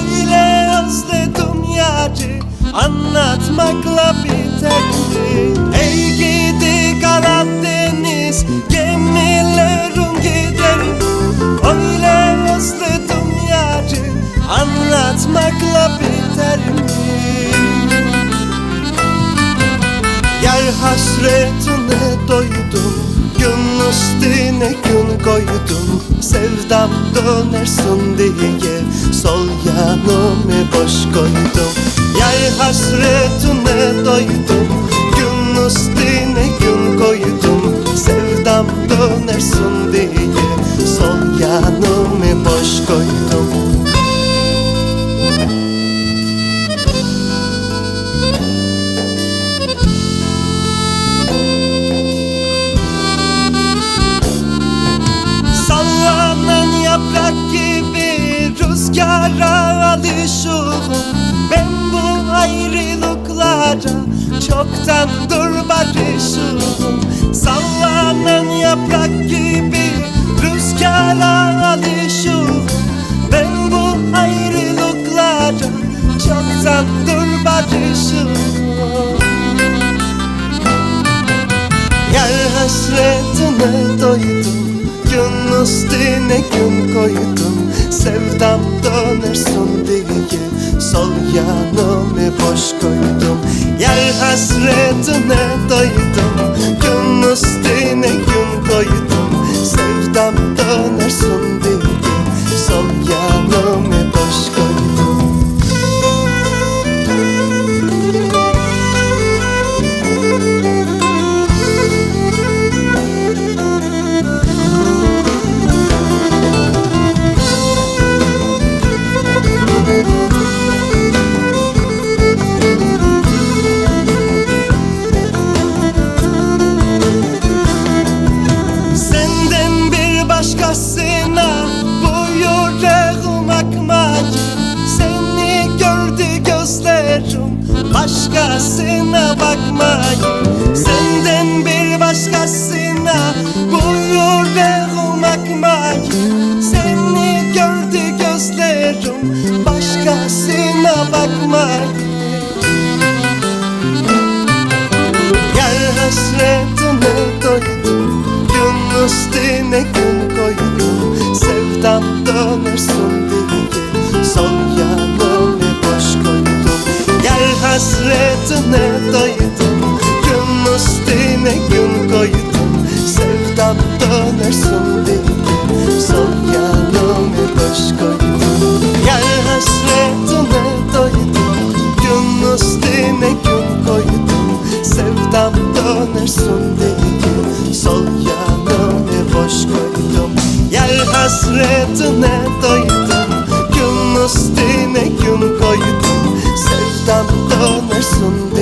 Öyle özledim yarı Anlatmakla biter mi? Ey gidi Karadeniz Gemilerim gider Öyle özledim yarı Anlatmakla biter mi? Yer hasretine doydum Gün üstüne gün koydum Sevdam dönersin diye boş koydum. Yer hasretine doydum. Gün üstüne gün koydum. Sevdam dönersin diye Sol yanımı boş koydum. Sallanan yaprak gibi rüzgara Ben bu ayrılıklara çoktandır barışığım Sallanan yaprak gibi rüzgara alışığım Ben bu ayrılıklara çoktandır barışığım Yer hasretine doydum. Gün üstüne gün koydum Sevdam dönersin diye Sol yanımı boş koydum. Yer hasretine başkasına bakmayı Senden bir başkasına bu yüreğim akmayı Seni gördü gözlerim başkasına bakmayı Yer hasretine doydum Gün üstüne gün koydum Sevdam dönersin hasretine daydım Gün üstüne gün koydum. Sevdam dönersin